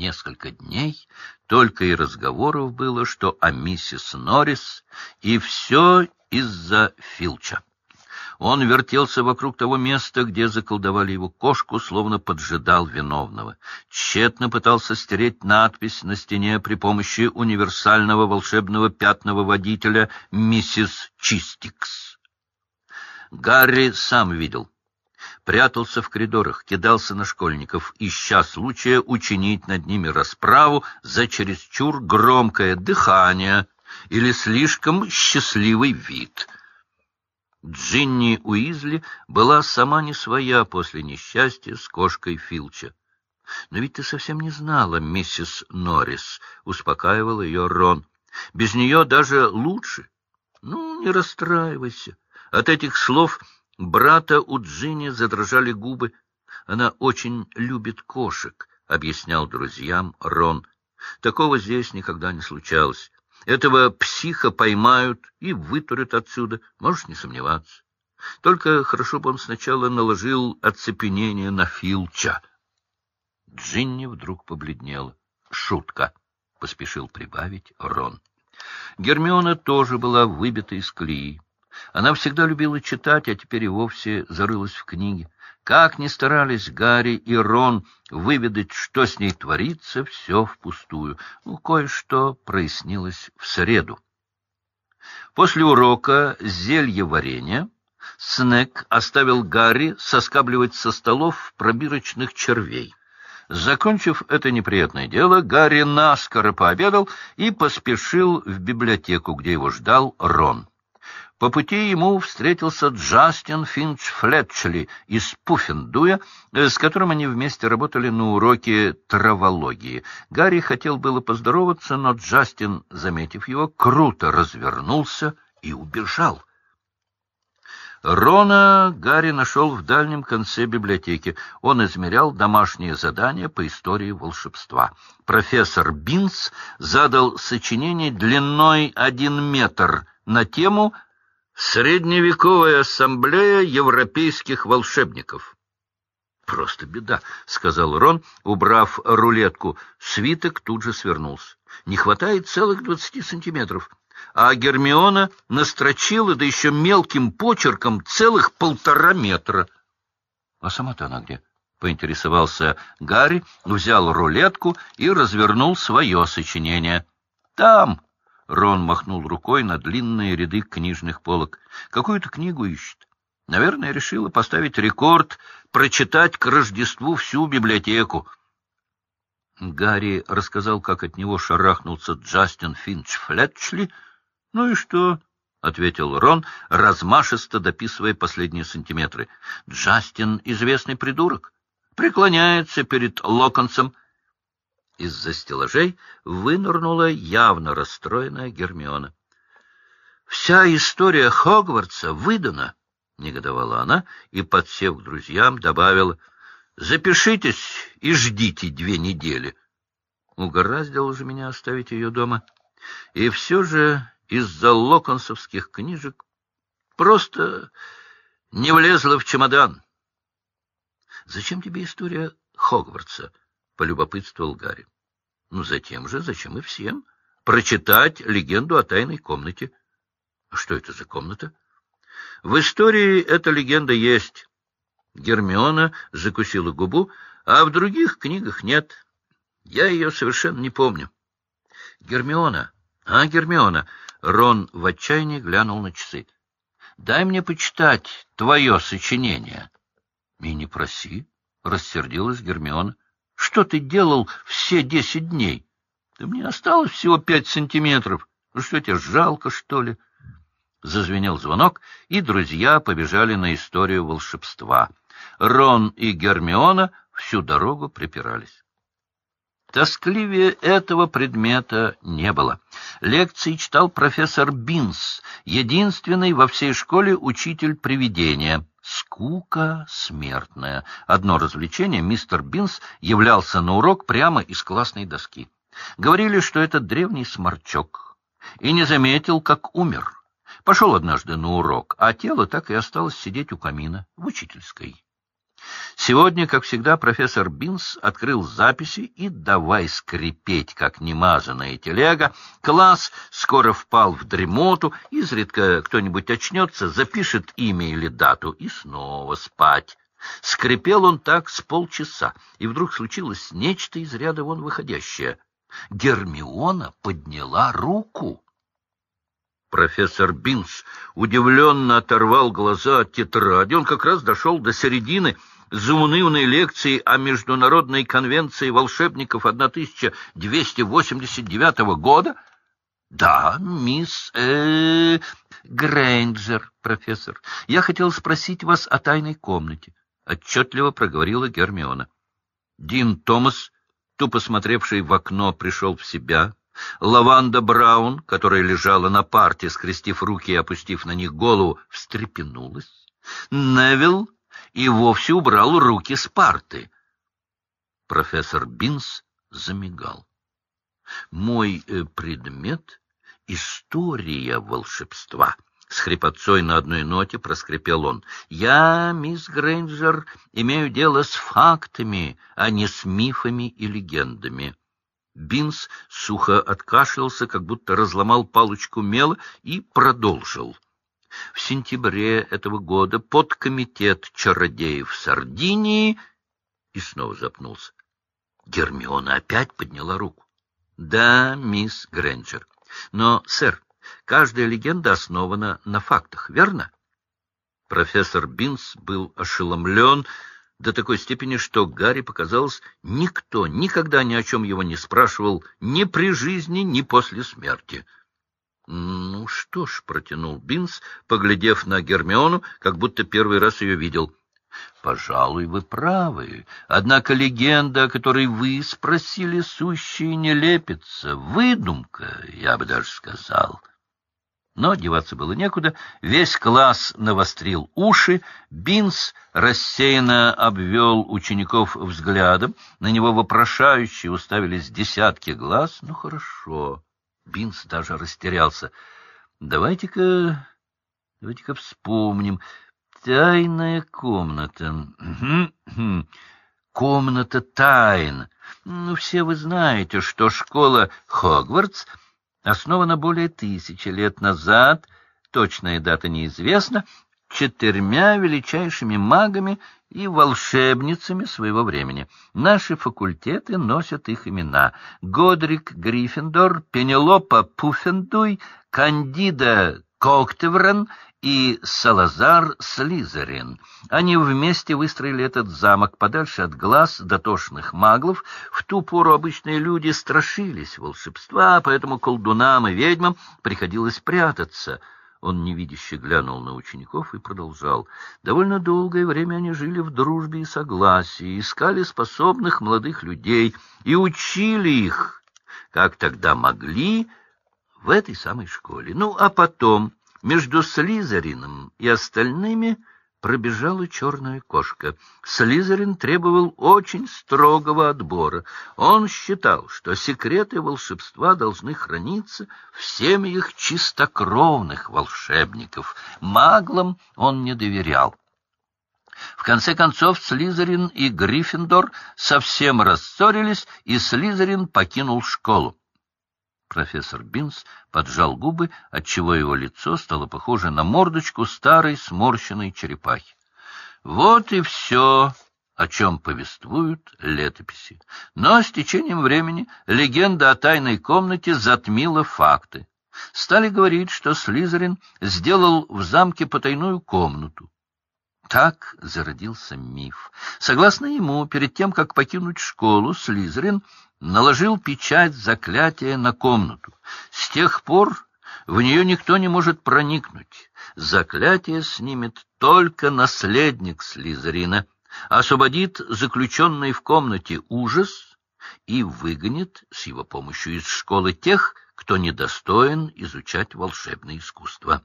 несколько дней только и разговоров было, что о миссис Норрис, и все из-за Филча. Он вертелся вокруг того места, где заколдовали его кошку, словно поджидал виновного. Тщетно пытался стереть надпись на стене при помощи универсального волшебного пятного водителя «Миссис Чистикс». Гарри сам видел. Прятался в коридорах, кидался на школьников, ища случая учинить над ними расправу за чересчур громкое дыхание или слишком счастливый вид — Джинни Уизли была сама не своя после несчастья с кошкой Филча. — Но ведь ты совсем не знала, миссис Норрис, — успокаивал ее Рон. — Без нее даже лучше. Ну, не расстраивайся. От этих слов брата у Джинни задрожали губы. Она очень любит кошек, — объяснял друзьям Рон. Такого здесь никогда не случалось. Этого психа поймают и вытурят отсюда, можешь не сомневаться. Только хорошо бы он сначала наложил оцепенение на Филча. Джинни вдруг побледнела. «Шутка!» — поспешил прибавить Рон. Гермиона тоже была выбита из колеи. Она всегда любила читать, а теперь и вовсе зарылась в книги. Как ни старались Гарри и Рон выведать, что с ней творится, все впустую. Ну, кое-что прояснилось в среду. После урока зелье варенья Снег оставил Гарри соскабливать со столов пробирочных червей. Закончив это неприятное дело, Гарри наскоро пообедал и поспешил в библиотеку, где его ждал Рон. По пути ему встретился Джастин Финч Флетчли из Пуффендуя, э, с которым они вместе работали на уроке травологии. Гарри хотел было поздороваться, но Джастин, заметив его, круто развернулся и убежал. Рона Гарри нашел в дальнем конце библиотеки. Он измерял домашние задания по истории волшебства. Профессор Бинс задал сочинение длиной один метр на тему Средневековая ассамблея европейских волшебников. Просто беда, — сказал Рон, убрав рулетку. Свиток тут же свернулся. Не хватает целых двадцати сантиметров. А Гермиона настрочила, да еще мелким почерком, целых полтора метра. — А сама-то она где? — поинтересовался Гарри, взял рулетку и развернул свое сочинение. — Там! Рон махнул рукой на длинные ряды книжных полок. Какую-то книгу ищет. Наверное, решила поставить рекорд, прочитать к Рождеству всю библиотеку. Гарри рассказал, как от него шарахнулся Джастин Финч Флетчли. — Ну и что? — ответил Рон, размашисто дописывая последние сантиметры. — Джастин — известный придурок. Преклоняется перед Локонсом, из-за стеллажей вынырнула явно расстроенная Гермиона. «Вся история Хогвартса выдана!» — негодовала она и, подсев к друзьям, добавила. «Запишитесь и ждите две недели». Угораздило же меня оставить ее дома. И все же из-за локонсовских книжек просто не влезла в чемодан. «Зачем тебе история Хогвартса?» Полюбопытствовал Гарри. — Ну, затем же, зачем и всем. Прочитать легенду о тайной комнате. А что это за комната? В истории эта легенда есть. Гермиона закусила губу, а в других книгах нет. Я ее совершенно не помню. Гермиона, а, Гермиона, Рон в отчаянии глянул на часы. Дай мне почитать твое сочинение. И не проси, рассердилась Гермиона. Что ты делал все десять дней? Да мне осталось всего пять сантиметров. Ну что тебе, жалко, что ли? Зазвенел звонок, и друзья побежали на историю волшебства. Рон и Гермиона всю дорогу припирались. Тоскливее этого предмета не было. Лекции читал профессор Бинс, единственный во всей школе учитель привидения. Скука смертная. Одно развлечение, мистер Бинс являлся на урок прямо из классной доски. Говорили, что это древний сморчок, и не заметил, как умер. Пошел однажды на урок, а тело так и осталось сидеть у камина в учительской. Сегодня, как всегда, профессор Бинс открыл записи и давай скрипеть, как немазанная телега. Класс скоро впал в дремоту, изредка кто-нибудь очнется, запишет имя или дату и снова спать. Скрипел он так с полчаса, и вдруг случилось нечто из ряда вон выходящее. Гермиона подняла руку. Профессор Бинс удивленно оторвал глаза от тетради. Он как раз дошел до середины заунывной лекции о Международной конвенции волшебников 1289 года? Да, мисс э, Грейнджер, профессор. Я хотел спросить вас о тайной комнате, отчетливо проговорила Гермиона. Дин Томас, тупо смотревший в окно, пришел в себя. Лаванда Браун, которая лежала на парте, скрестив руки и опустив на них голову, встрепенулась. Невилл и вовсе убрал руки с парты. Профессор Бинс замигал. Мой э, предмет — история волшебства. С хрипотцой на одной ноте проскрипел он. «Я, мисс Грейнджер, имею дело с фактами, а не с мифами и легендами». Бинс сухо откашлялся, как будто разломал палочку мела, и продолжил. В сентябре этого года подкомитет чародеев Сардинии... И снова запнулся. Гермиона опять подняла руку. — Да, мисс Грэнджер. Но, сэр, каждая легенда основана на фактах, верно? Профессор Бинс был ошеломлен до такой степени, что Гарри показалось, никто никогда ни о чем его не спрашивал ни при жизни, ни после смерти. — ну что ж, — протянул Бинс, поглядев на Гермиону, как будто первый раз ее видел. — Пожалуй, вы правы. Однако легенда, о которой вы спросили, сущая не лепится. Выдумка, я бы даже сказал. Но деваться было некуда. Весь класс навострил уши. Бинс рассеянно обвел учеников взглядом. На него вопрошающе уставились десятки глаз. Ну, хорошо. Бинс даже растерялся. Давайте-ка, давайте-ка вспомним. Тайная комната. Комната тайн. Ну, все вы знаете, что школа Хогвартс основана более тысячи лет назад, точная дата неизвестна, четырьмя величайшими магами и волшебницами своего времени. Наши факультеты носят их имена. Годрик Гриффиндор, Пенелопа Пуффендуй, Кандида Коктеврен и Салазар Слизерин. Они вместе выстроили этот замок подальше от глаз дотошных маглов. В ту пору обычные люди страшились волшебства, поэтому колдунам и ведьмам приходилось прятаться — он невидяще глянул на учеников и продолжал. Довольно долгое время они жили в дружбе и согласии, искали способных молодых людей и учили их, как тогда могли, в этой самой школе. Ну, а потом между Слизерином и остальными пробежала черная кошка. Слизерин требовал очень строгого отбора. Он считал, что секреты волшебства должны храниться в семьях чистокровных волшебников. Маглам он не доверял. В конце концов Слизерин и Гриффиндор совсем рассорились, и Слизерин покинул школу. Профессор Бинс поджал губы, отчего его лицо стало похоже на мордочку старой сморщенной черепахи. Вот и все, о чем повествуют летописи. Но с течением времени легенда о тайной комнате затмила факты. Стали говорить, что Слизерин сделал в замке потайную комнату. Так зародился миф. Согласно ему, перед тем, как покинуть школу, Слизерин наложил печать заклятия на комнату. С тех пор в нее никто не может проникнуть. Заклятие снимет только наследник Слизерина, освободит заключенный в комнате ужас и выгонит с его помощью из школы тех, кто недостоин изучать волшебное искусство.